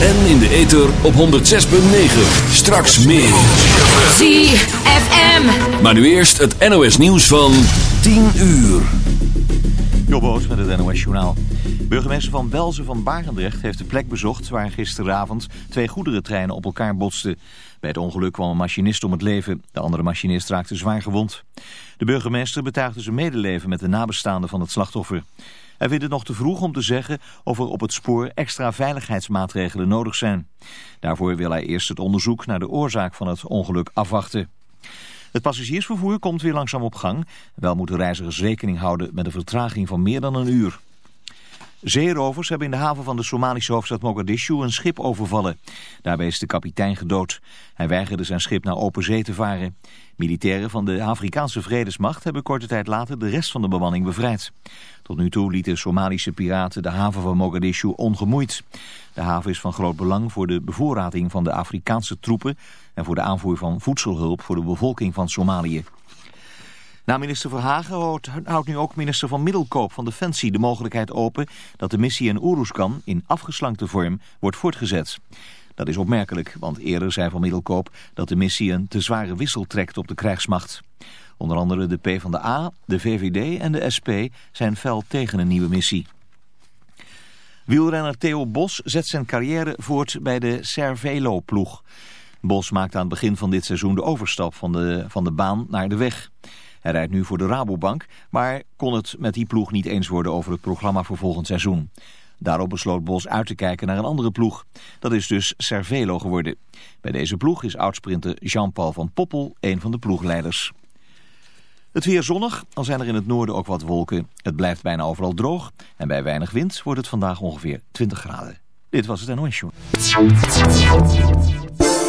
En in de ether op 106.9. Straks meer. ZFM. Maar nu eerst het NOS nieuws van 10 uur. Jobboot met het NOS journaal. Burgemeester van Belzen van Barendrecht heeft de plek bezocht... waar gisteravond twee goederentreinen op elkaar botsten. Bij het ongeluk kwam een machinist om het leven. De andere machinist raakte zwaar gewond. De burgemeester betuigde zijn medeleven met de nabestaanden van het slachtoffer. Hij vindt het nog te vroeg om te zeggen of er op het spoor extra veiligheidsmaatregelen nodig zijn. Daarvoor wil hij eerst het onderzoek naar de oorzaak van het ongeluk afwachten. Het passagiersvervoer komt weer langzaam op gang. Wel moeten reizigers rekening houden met een vertraging van meer dan een uur. Zeerovers hebben in de haven van de Somalische hoofdstad Mogadishu een schip overvallen. Daarbij is de kapitein gedood. Hij weigerde zijn schip naar open zee te varen. Militairen van de Afrikaanse Vredesmacht hebben korte tijd later de rest van de bemanning bevrijd. Tot nu toe lieten Somalische piraten de haven van Mogadishu ongemoeid. De haven is van groot belang voor de bevoorrading van de Afrikaanse troepen en voor de aanvoer van voedselhulp voor de bevolking van Somalië. Na minister Verhagen houdt nu ook minister van Middelkoop van Defensie de mogelijkheid open dat de missie in Oeruzkan in afgeslankte vorm wordt voortgezet. Dat is opmerkelijk, want eerder zei Van Middelkoop dat de missie een te zware wissel trekt op de krijgsmacht. Onder andere de PvdA, de VVD en de SP zijn fel tegen een nieuwe missie. Wielrenner Theo Bos zet zijn carrière voort bij de Cervelo-ploeg. Bos maakt aan het begin van dit seizoen de overstap van de, van de baan naar de weg. Hij rijdt nu voor de Rabobank, maar kon het met die ploeg niet eens worden over het programma voor volgend seizoen. Daarop besloot Bos uit te kijken naar een andere ploeg. Dat is dus Cervelo geworden. Bij deze ploeg is oudsprinter Jean-Paul van Poppel een van de ploegleiders. Het weer zonnig, al zijn er in het noorden ook wat wolken. Het blijft bijna overal droog en bij weinig wind wordt het vandaag ongeveer 20 graden. Dit was het NOS Show.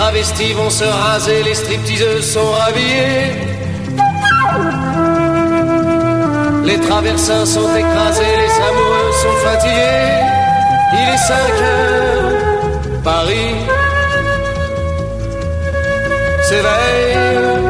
Travestis vont se raser, les stripteaseuses sont rhabillées. Les traversins sont écrasés, les amoureux sont fatigués. Il est 5 heures, Paris s'éveille.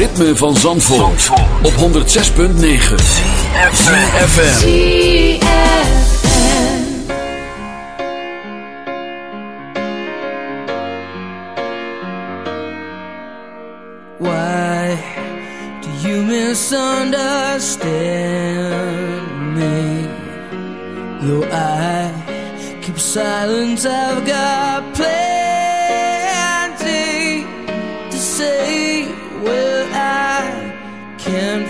ritme van Zandvoort, Zandvoort. op 106.9 CFFM Why do you misunderstand me? Though I keep silence. I've got plans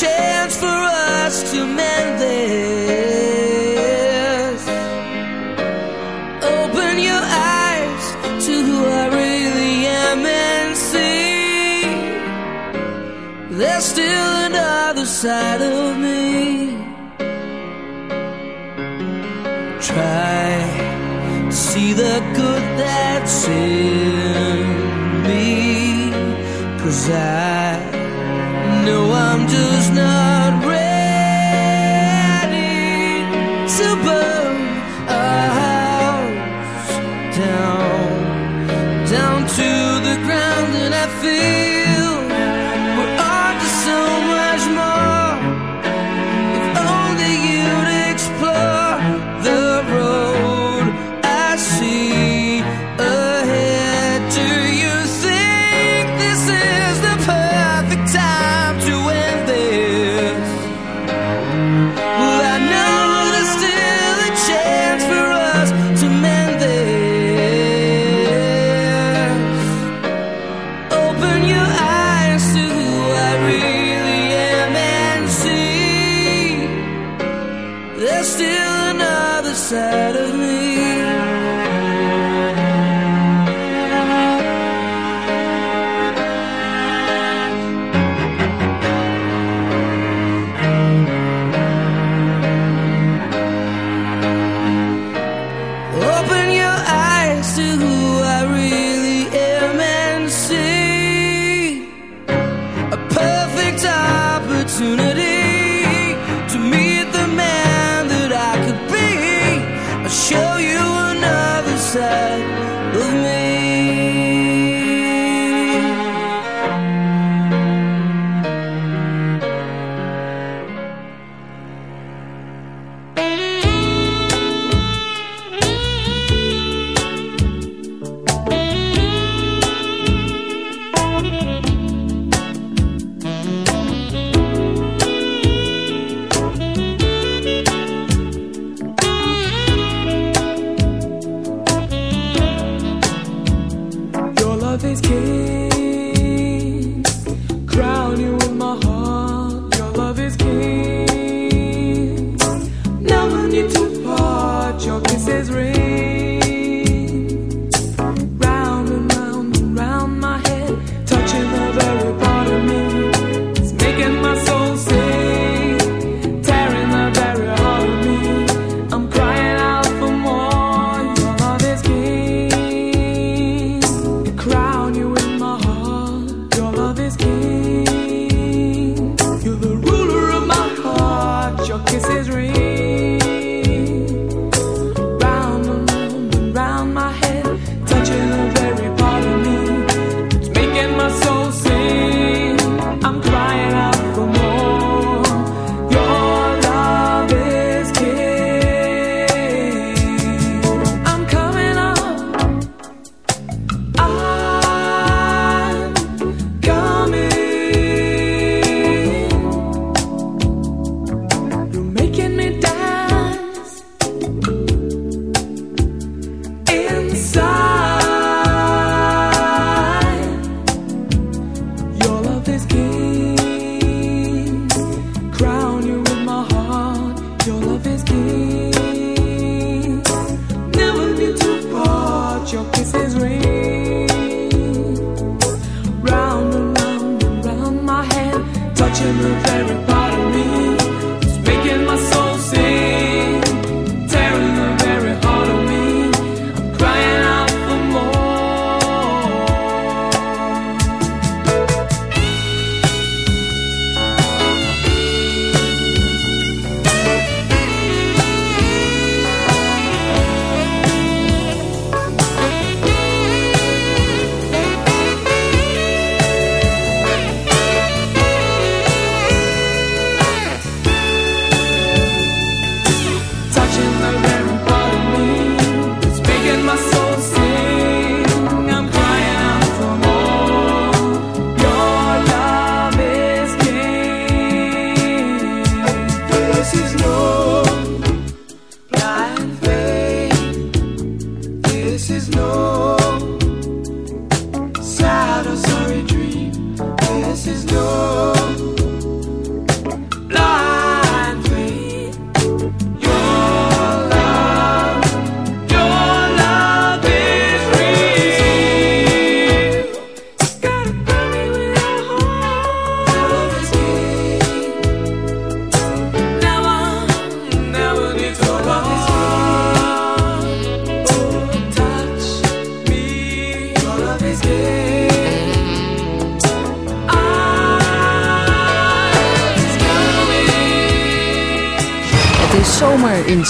chance for us to mend this. Open your eyes to who I really am and see there's still another side of me. Try to see the good that's in me, cause I.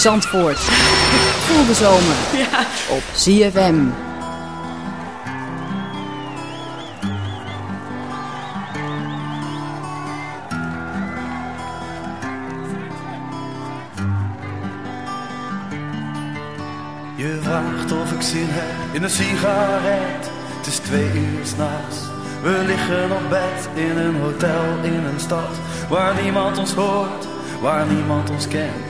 Zandvoort. Voel de zomer op ZFM. Je vraagt of ik zin heb in een sigaret. Het is twee uur s'nachts. We liggen op bed in een hotel in een stad waar niemand ons hoort, waar niemand ons kent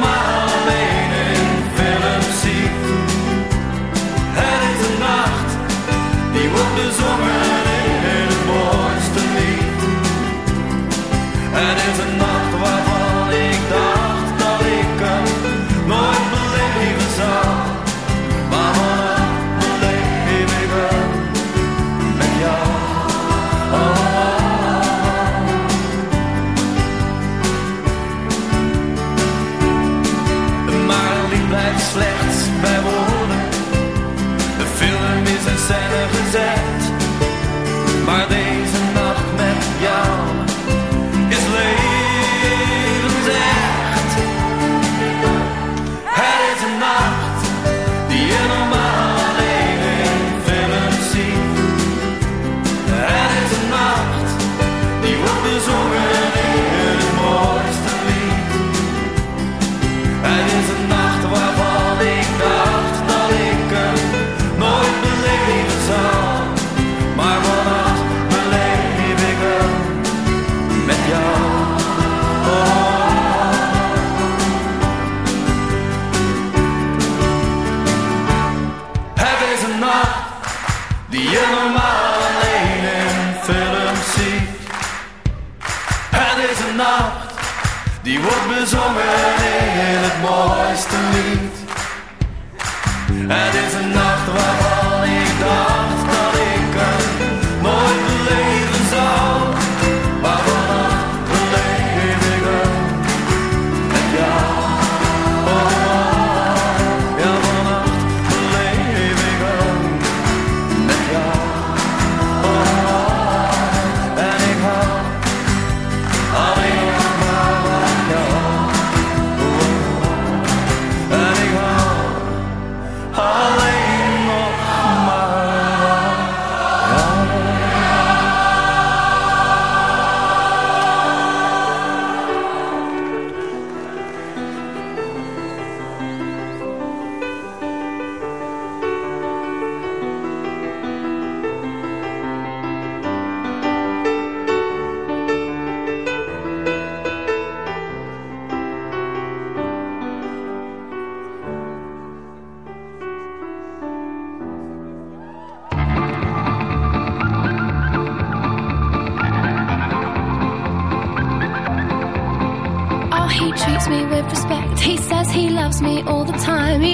Het is een